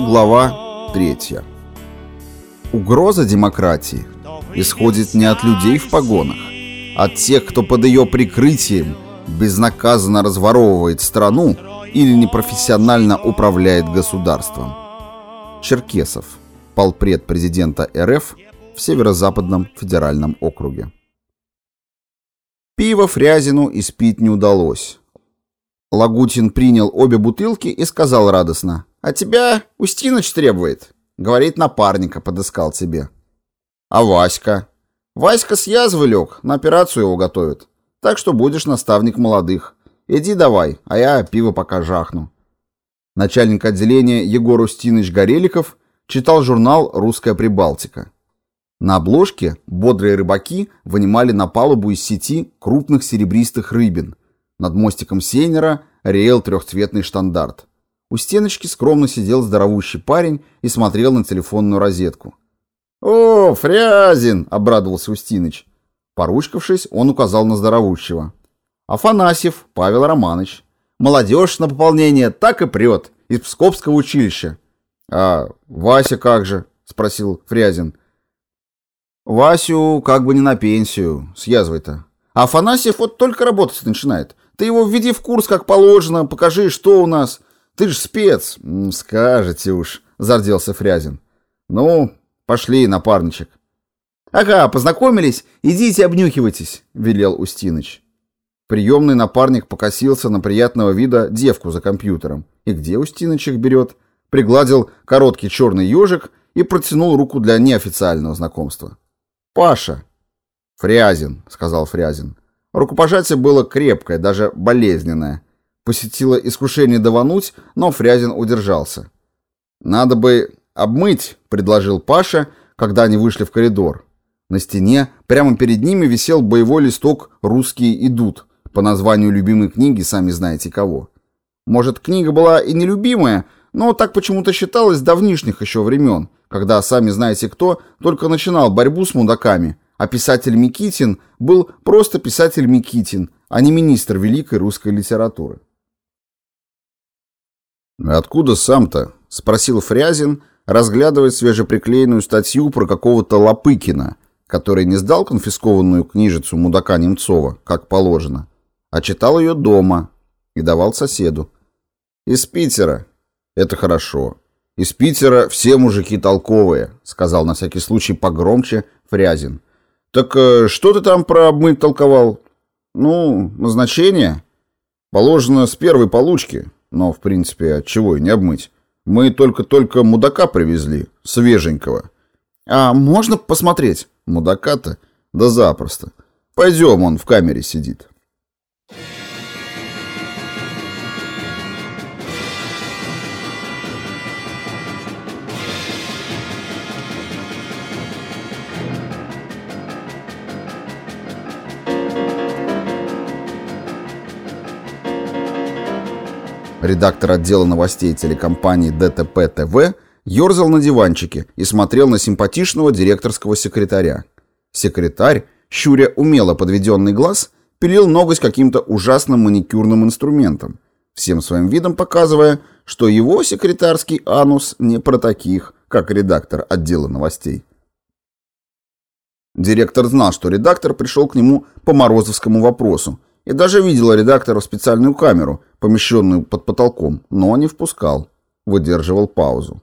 Глава третья. Угроза демократии исходит не от людей в погонах, а от тех, кто под ее прикрытием безнаказанно разворовывает страну или непрофессионально управляет государством. Черкесов, полпред президента РФ в Северо-Западном федеральном округе. Пиво Фрязину испить не удалось. Лагутин принял обе бутылки и сказал радостно, «А тебя Устиныч требует. Говорит, напарника подыскал тебе». «А Васька?» «Васька с язвы лег, на операцию его готовят. Так что будешь наставник молодых. Иди давай, а я пиво пока жахну». Начальник отделения Егор Устиныч Гореликов читал журнал «Русская Прибалтика». На обложке бодрые рыбаки вынимали на палубу из сети крупных серебристых рыбин. Над мостиком Сейнера реял трехцветный штандарт. У стеночки скромно сидел здоровущий парень и смотрел на телефонную розетку. «О, Фрязин!» — обрадовался Устиныч. Поручкавшись, он указал на здоровущего. «Афанасьев Павел Романович. Молодежь на пополнение так и прет. Из Пскопского училища». «А Вася как же?» — спросил Фрязин. «Васю как бы не на пенсию. С язвой-то. А Афанасьев вот только работать начинает. Ты его введи в курс как положено, покажи, что у нас. Ты ж спец». «Скажете уж», — зарделся Фрязин. «Ну, пошли, напарничек». «Ага, познакомились? Идите обнюхивайтесь», — велел Устиныч. Приемный напарник покосился на приятного вида девку за компьютером. И где Устиныч их берет? Пригладил короткий черный ежик и протянул руку для неофициального знакомства. «Паша». «Фрязин», — сказал Фрязин. Рукопожатие было крепкое, даже болезненное. Посетило искушение давануть, но Фрязин удержался. «Надо бы обмыть», — предложил Паша, когда они вышли в коридор. На стене, прямо перед ними, висел боевой листок «Русские идут», по названию любимой книги, сами знаете кого. Может, книга была и нелюбимая, но так почему-то считалось давнишних еще времен, когда, сами знаете кто, только начинал борьбу с мудаками, а писатель Микитин был просто писатель Микитин, а не министр великой русской литературы. «Откуда сам-то?» — спросил Фрязин, разглядывая свежеприклеенную статью про какого-то Лопыкина, который не сдал конфискованную книжицу мудака Немцова, как положено, а читал ее дома и давал соседу. «Из Питера. Это хорошо. Из Питера все мужики толковые», — сказал на всякий случай погромче Фрязин. «Так э, что ты там про обмыть толковал?» «Ну, назначение. Положено с первой получки, но, в принципе, от чего и не обмыть. Мы только-только мудака привезли, свеженького». «А можно посмотреть?» «Мудака-то? Да запросто. Пойдем, он в камере сидит». Редактор отдела новостей телекомпании ДТП-ТВ ерзал на диванчике и смотрел на симпатичного директорского секретаря. Секретарь, щуря умело подведенный глаз, пилил ноготь каким-то ужасным маникюрным инструментом, всем своим видом показывая, что его секретарский анус не про таких, как редактор отдела новостей. Директор знал, что редактор пришел к нему по Морозовскому вопросу, и даже видел редактора в специальную камеру, помещенную под потолком, но не впускал. Выдерживал паузу.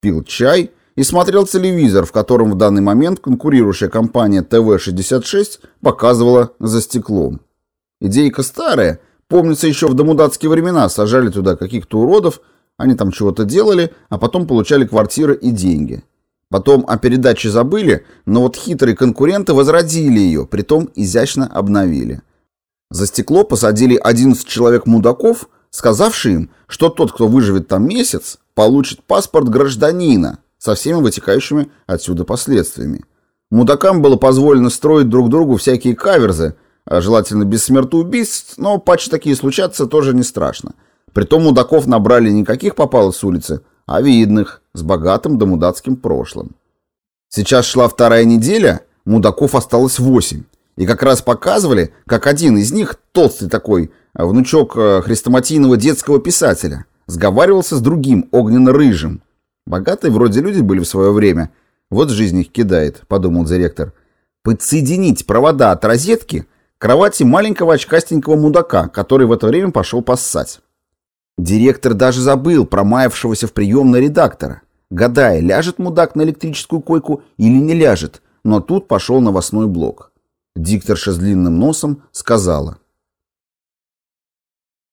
Пил чай и смотрел телевизор, в котором в данный момент конкурирующая компания ТВ-66 показывала за стеклом. Идейка старая, помнится, еще в домудатские времена сажали туда каких-то уродов, они там чего-то делали, а потом получали квартиры и деньги. Потом о передаче забыли, но вот хитрые конкуренты возродили ее, притом изящно обновили. За стекло посадили 11 человек-мудаков, сказавшие им, что тот, кто выживет там месяц, получит паспорт гражданина со всеми вытекающими отсюда последствиями. Мудакам было позволено строить друг другу всякие каверзы, а желательно без смертоубийств, но патчи такие случаться тоже не страшно. Притом мудаков набрали не каких попало с улицы, а видных, с богатым да мудацким прошлым. Сейчас шла вторая неделя, мудаков осталось восемь. И как раз показывали, как один из них, толстый такой, внучок э, хрестоматийного детского писателя, сговаривался с другим, огненно-рыжим. Богатые вроде люди были в свое время. Вот жизнь их кидает, подумал директор. Подсоединить провода от розетки к кровати маленького очкастенького мудака, который в это время пошел поссать. Директор даже забыл про маявшегося в приемной редактора, гадая, ляжет мудак на электрическую койку или не ляжет, но тут пошел новостной блок. Дикторша с длинным носом сказала.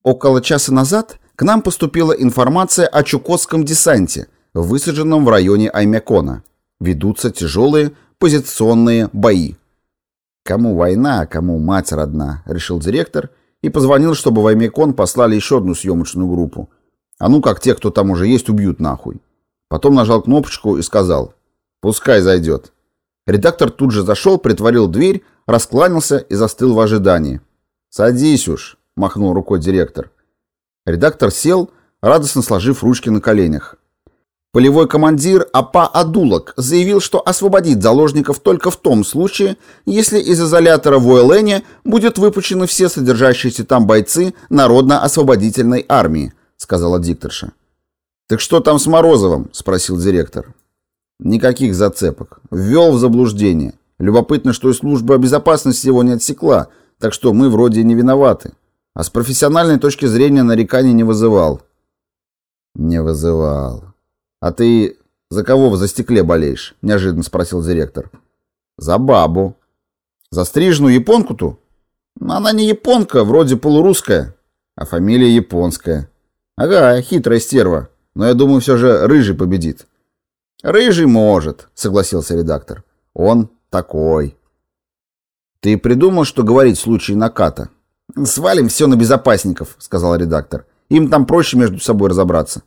Около часа назад к нам поступила информация о Чукотском десанте, высаженном в районе Аймякона. Ведутся тяжелые позиционные бои. Кому война, а кому мать родна, решил директор и позвонил, чтобы в Аймякон послали еще одну съемочную группу. А ну как те, кто там уже есть, убьют нахуй. Потом нажал кнопочку и сказал «Пускай зайдет». Редактор тут же зашел, притворил дверь, раскланялся и застыл в ожидании. «Садись уж», — махнул рукой директор. Редактор сел, радостно сложив ручки на коленях. Полевой командир АПА Адулок заявил, что освободит заложников только в том случае, если из изолятора в Уэлене будут выпущены все содержащиеся там бойцы Народно-освободительной армии, сказала дикторша. «Так что там с Морозовым?» – спросил директор. «Никаких зацепок. Ввел в заблуждение. Любопытно, что и служба безопасности его не отсекла, так что мы вроде не виноваты. А с профессиональной точки зрения нареканий не вызывал». «Не вызывал. А ты за кого в застекле болеешь?» – неожиданно спросил директор. «За бабу». «За стрижную японку-ту?» «Она не японка, вроде полурусская, а фамилия японская». «Ага, хитрая стерва. Но я думаю, все же Рыжий победит. Рыжий может, согласился редактор. Он такой. Ты придумал, что говорить в случае наката? Свалим все на безопасников, сказал редактор. Им там проще между собой разобраться.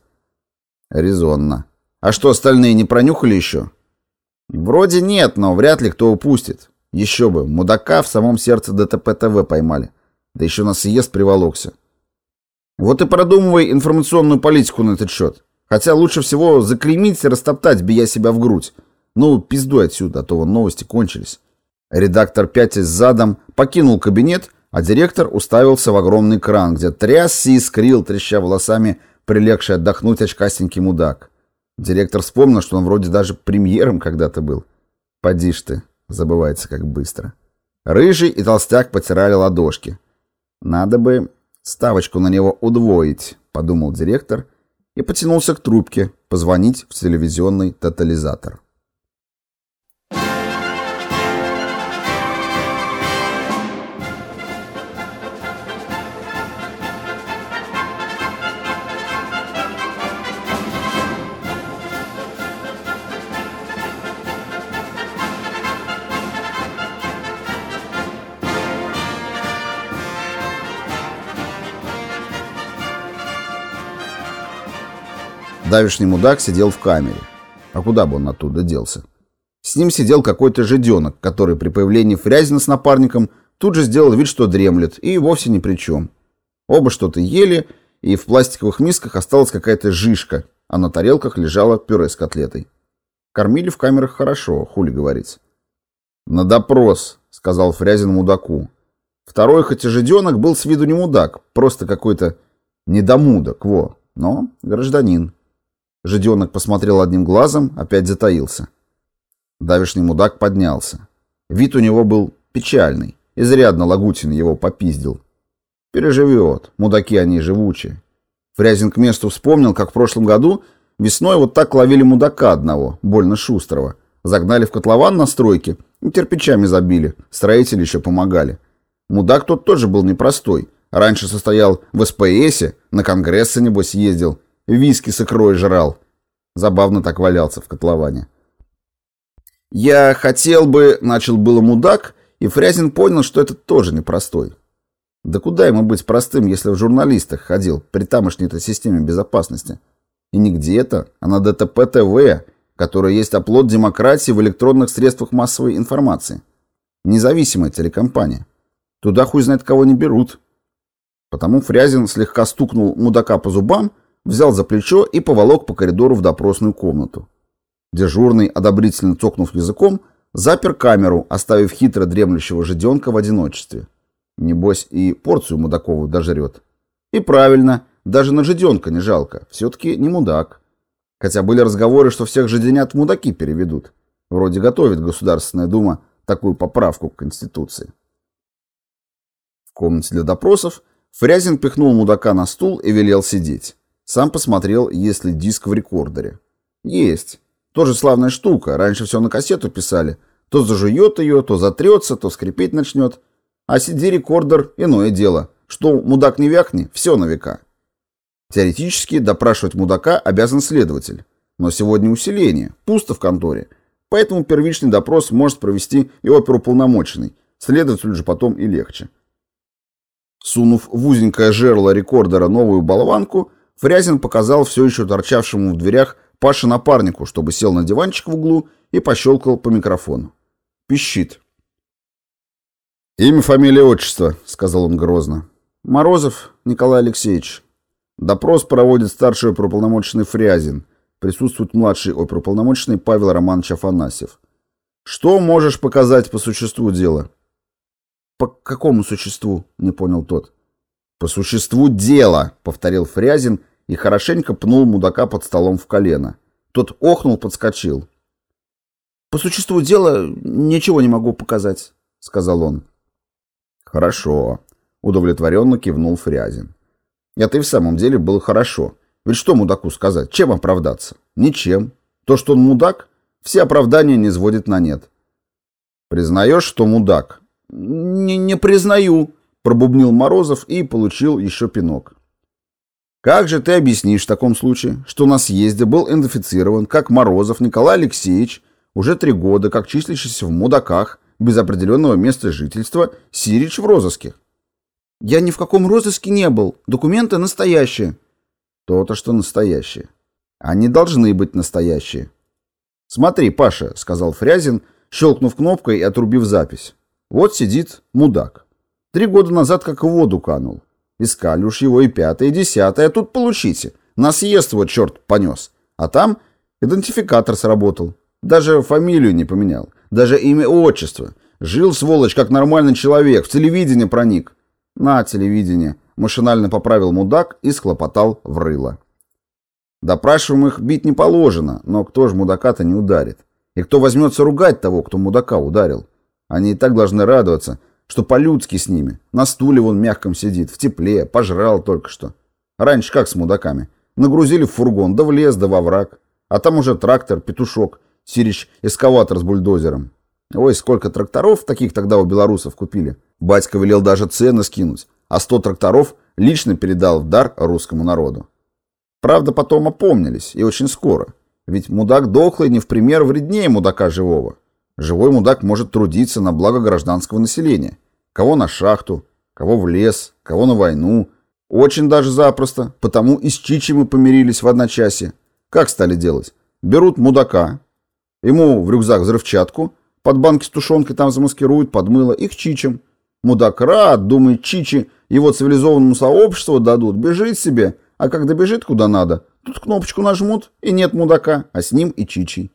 Резонно. А что, остальные не пронюхали еще? Вроде нет, но вряд ли кто упустит. Еще бы, мудака в самом сердце ДТП-ТВ поймали. Да еще на съезд приволокся. Вот и продумывай информационную политику на этот счет. Хотя лучше всего заклеймить и растоптать, бия себя в грудь. Ну, пиздуй отсюда, а то вон новости кончились. Редактор, пятясь задом, покинул кабинет, а директор уставился в огромный кран, где трясся и искрил, треща волосами, прилегший отдохнуть очкастенький мудак. Директор вспомнил, что он вроде даже премьером когда-то был. Поди ж ты, забывается как быстро. Рыжий и толстяк потирали ладошки. Надо бы ставочку на него удвоить, подумал директор и потянулся к трубке, позвонить в телевизионный тотализатор. Давишний мудак сидел в камере. А куда бы он оттуда делся? С ним сидел какой-то жиденок, который при появлении Фрязина с напарником тут же сделал вид, что дремлет, и вовсе ни при чем. Оба что-то ели, и в пластиковых мисках осталась какая-то жишка, а на тарелках лежало пюре с котлетой. Кормили в камерах хорошо, хули говорить. «На допрос», — сказал Фрязин мудаку. Второй, хоть и жиденок, был с виду не мудак, просто какой-то недомудок, во, но гражданин. Жиденок посмотрел одним глазом, опять затаился. Давишний мудак поднялся. Вид у него был печальный. Изрядно Лагутин его попиздил. Переживет. Мудаки они живучие. Фрязин к месту вспомнил, как в прошлом году весной вот так ловили мудака одного, больно шустрого. Загнали в котлован на стройке и кирпичами забили. Строители еще помогали. Мудак тот тоже был непростой. Раньше состоял в СПСе, на конгрессы, небось, ездил. Виски с икрой жрал. Забавно так валялся в котловане. «Я хотел бы...» — начал было мудак, и Фрязин понял, что это тоже непростой. Да куда ему быть простым, если в журналистах ходил при тамошней-то системе безопасности? И не где-то, а на ДТП-ТВ, которая есть оплот демократии в электронных средствах массовой информации. Независимая телекомпания. Туда хуй знает кого не берут. Потому Фрязин слегка стукнул мудака по зубам, взял за плечо и поволок по коридору в допросную комнату. Дежурный, одобрительно цокнув языком, запер камеру, оставив хитро дремлющего жиденка в одиночестве. Небось и порцию мудакову дожрет. И правильно, даже на жиденка не жалко, все-таки не мудак. Хотя были разговоры, что всех жиденят мудаки переведут. Вроде готовит Государственная Дума такую поправку к Конституции. В комнате для допросов Фрязин пихнул мудака на стул и велел сидеть. Сам посмотрел, есть ли диск в рекордере. Есть. Тоже славная штука. Раньше все на кассету писали. То зажует ее, то затрется, то скрипеть начнет. А CD-рекордер — иное дело. Что мудак не вякни, все на века. Теоретически допрашивать мудака обязан следователь. Но сегодня усиление, пусто в конторе. Поэтому первичный допрос может провести и оперуполномоченный. Следователю же потом и легче. Сунув в узенькое жерло рекордера новую болванку, Фрязин показал все еще торчавшему в дверях Паше напарнику, чтобы сел на диванчик в углу и пощелкал по микрофону. Пищит. «Имя, фамилия, отчество», — сказал он грозно. «Морозов Николай Алексеевич. Допрос проводит старший оперуполномоченный Фрязин. Присутствует младший оперуполномоченный Павел Романович Афанасьев. Что можешь показать по существу дела?» «По какому существу?» — не понял тот. «По существу дела», — повторил Фрязин и хорошенько пнул мудака под столом в колено. Тот охнул, подскочил. «По существу дела ничего не могу показать», — сказал он. «Хорошо», — удовлетворенно кивнул Фрязин. «Это и в самом деле было хорошо. Ведь что мудаку сказать? Чем оправдаться? Ничем. То, что он мудак, все оправдания не сводит на нет». «Признаешь, что мудак?» «Не, не признаю», — пробубнил Морозов и получил еще пинок. Как же ты объяснишь в таком случае, что на съезде был идентифицирован как Морозов Николай Алексеевич, уже три года как числящийся в мудаках, без определенного места жительства, Сирич в розыске? Я ни в каком розыске не был. Документы настоящие. То-то, что настоящие. Они должны быть настоящие. Смотри, Паша, сказал Фрязин, щелкнув кнопкой и отрубив запись. Вот сидит мудак. Три года назад как в воду канул. Искали уж его и пятое, и десятое, а тут получите. На съезд вот черт понес. А там идентификатор сработал. Даже фамилию не поменял. Даже имя отчество. Жил, сволочь, как нормальный человек. В телевидение проник. На телевидение. Машинально поправил мудак и схлопотал в рыло. Допрашиваемых бить не положено, но кто же мудака-то не ударит? И кто возьмется ругать того, кто мудака ударил? Они и так должны радоваться, что по-людски с ними. На стуле вон мягком сидит, в тепле, пожрал только что. Раньше как с мудаками? Нагрузили в фургон, да в лес, да во враг. А там уже трактор, петушок, сирич эскаватор с бульдозером. Ой, сколько тракторов таких тогда у белорусов купили. Батька велел даже цены скинуть, а сто тракторов лично передал в дар русскому народу. Правда, потом опомнились, и очень скоро. Ведь мудак дохлый не в пример вреднее мудака живого. Живой мудак может трудиться на благо гражданского населения. Кого на шахту, кого в лес, кого на войну. Очень даже запросто, потому и с Чичи мы помирились в одночасье. Как стали делать? Берут мудака, ему в рюкзак взрывчатку, под банки с тушенкой там замаскируют, под мыло, их чичем. Мудак рад, думает, чичи его цивилизованному сообществу дадут, бежит себе, а как добежит куда надо, тут кнопочку нажмут, и нет мудака, а с ним и чичи.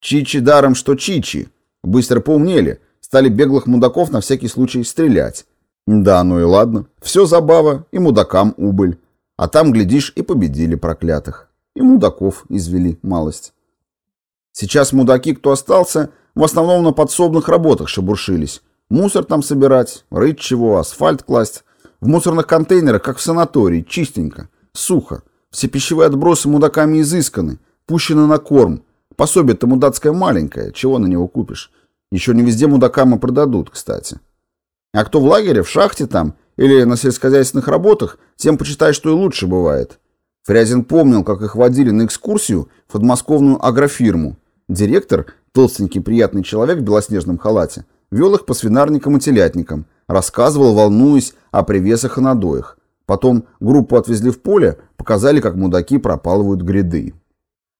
Чичи даром, что чичи. Быстро поумнели, стали беглых мудаков на всякий случай стрелять. Да, ну и ладно, все забава, и мудакам убыль. А там, глядишь, и победили проклятых. И мудаков извели малость. Сейчас мудаки, кто остался, в основном на подсобных работах шебуршились. Мусор там собирать, рыть чего, асфальт класть. В мусорных контейнерах, как в санатории, чистенько, сухо. Все пищевые отбросы мудаками изысканы, пущены на корм, Пособие-то мудацкое маленькое, чего на него купишь? Еще не везде мудакам и продадут, кстати. А кто в лагере, в шахте там, или на сельскохозяйственных работах, тем почитай, что и лучше бывает. Фрязин помнил, как их водили на экскурсию в подмосковную агрофирму. Директор, толстенький приятный человек в белоснежном халате, вел их по свинарникам и телятникам, рассказывал, волнуясь о привесах и надоях. Потом группу отвезли в поле, показали, как мудаки пропалывают гряды.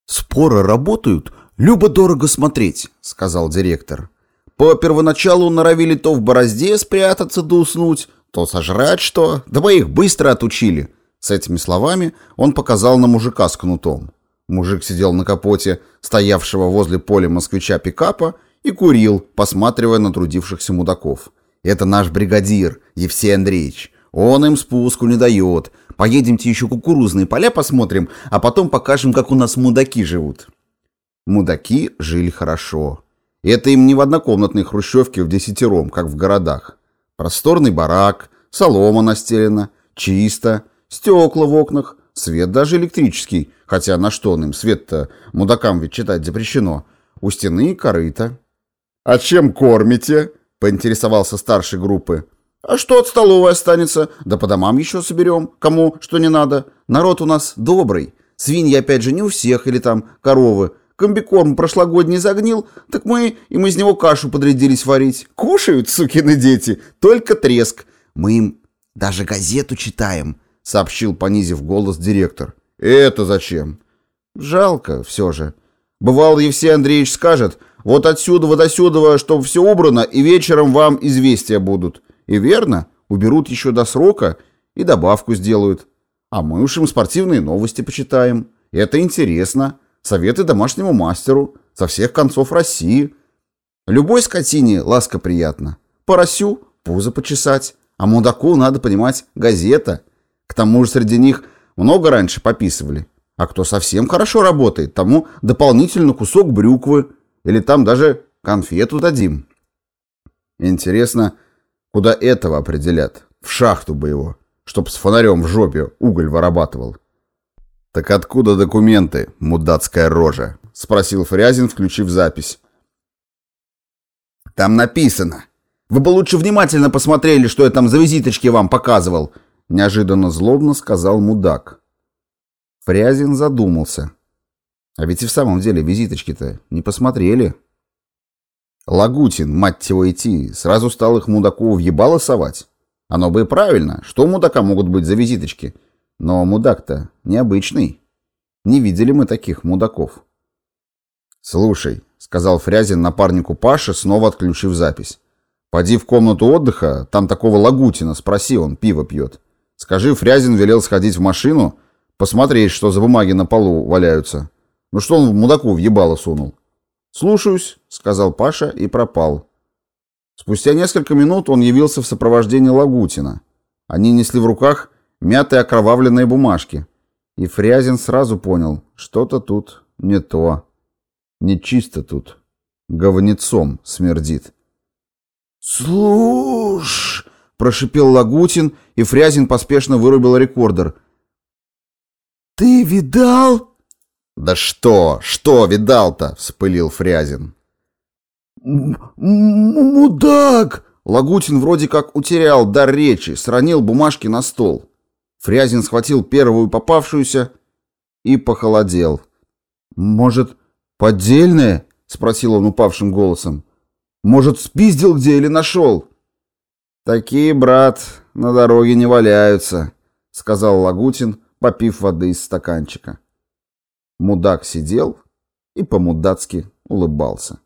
«Споры работают, любо-дорого смотреть», — сказал директор. «По первоначалу норовили то в борозде спрятаться да уснуть, то сожрать что, да вы их быстро отучили». С этими словами он показал на мужика с кнутом. Мужик сидел на капоте, стоявшего возле поля москвича пикапа, и курил, посматривая на трудившихся мудаков. «Это наш бригадир, Евсей Андреевич. Он им спуску не дает. Поедемте еще кукурузные поля посмотрим, а потом покажем, как у нас мудаки живут». Мудаки жили хорошо. Это им не в однокомнатной хрущевке в десятером, как в городах. Просторный барак, солома настелена, чисто, стекла в окнах, свет даже электрический, хотя на что он им свет-то, мудакам ведь читать запрещено. У стены корыто. «А чем кормите?» — поинтересовался старший группы. «А что от столовой останется? Да по домам еще соберем, кому что не надо. Народ у нас добрый. Свиньи опять же не у всех, или там коровы. Комбикорм прошлогодний загнил, так мы им из него кашу подрядились варить. Кушают, сукины дети, только треск. Мы им даже газету читаем, сообщил, понизив голос директор. Это зачем? Жалко все же. Бывало, Евсей Андреевич скажет, вот отсюда вот отсюда, чтобы все убрано, и вечером вам известия будут. И верно, уберут еще до срока и добавку сделают. А мы уж им спортивные новости почитаем. Это интересно. Советы домашнему мастеру со всех концов России. Любой скотине ласка приятна. Поросю пузо почесать. А мудаку, надо понимать, газета. К тому же среди них много раньше пописывали. А кто совсем хорошо работает, тому дополнительно кусок брюквы. Или там даже конфету дадим. Интересно, куда этого определят? В шахту бы его, чтоб с фонарем в жопе уголь вырабатывал. «Так откуда документы, мудацкая рожа?» — спросил Фрязин, включив запись. «Там написано. Вы бы лучше внимательно посмотрели, что я там за визиточки вам показывал», — неожиданно злобно сказал мудак. Фрязин задумался. А ведь и в самом деле визиточки-то не посмотрели. Лагутин, мать его идти, сразу стал их мудаку в ебало совать. Оно бы и правильно. Что мудака могут быть за визиточки? — но мудак-то необычный. Не видели мы таких мудаков. «Слушай», — сказал Фрязин напарнику Паше, снова отключив запись. «Поди в комнату отдыха, там такого Лагутина, спроси, он пиво пьет. Скажи, Фрязин велел сходить в машину, посмотреть, что за бумаги на полу валяются. Ну что он в мудаку в ебало сунул?» «Слушаюсь», — сказал Паша и пропал. Спустя несколько минут он явился в сопровождении Лагутина. Они несли в руках мятые окровавленные бумажки. И Фрязин сразу понял, что-то тут не то. Не чисто тут. Говнецом смердит. «Слушь!» — прошипел Лагутин, и Фрязин поспешно вырубил рекордер. «Ты видал?» «Да что? Что видал-то?» — вспылил Фрязин. «Мудак!» Лагутин вроде как утерял дар речи, сронил бумажки на стол. Фрязин схватил первую попавшуюся и похолодел. «Может, поддельное?» — спросил он упавшим голосом. «Может, спиздил где или нашел?» «Такие, брат, на дороге не валяются», — сказал Лагутин, попив воды из стаканчика. Мудак сидел и по-мудацки улыбался.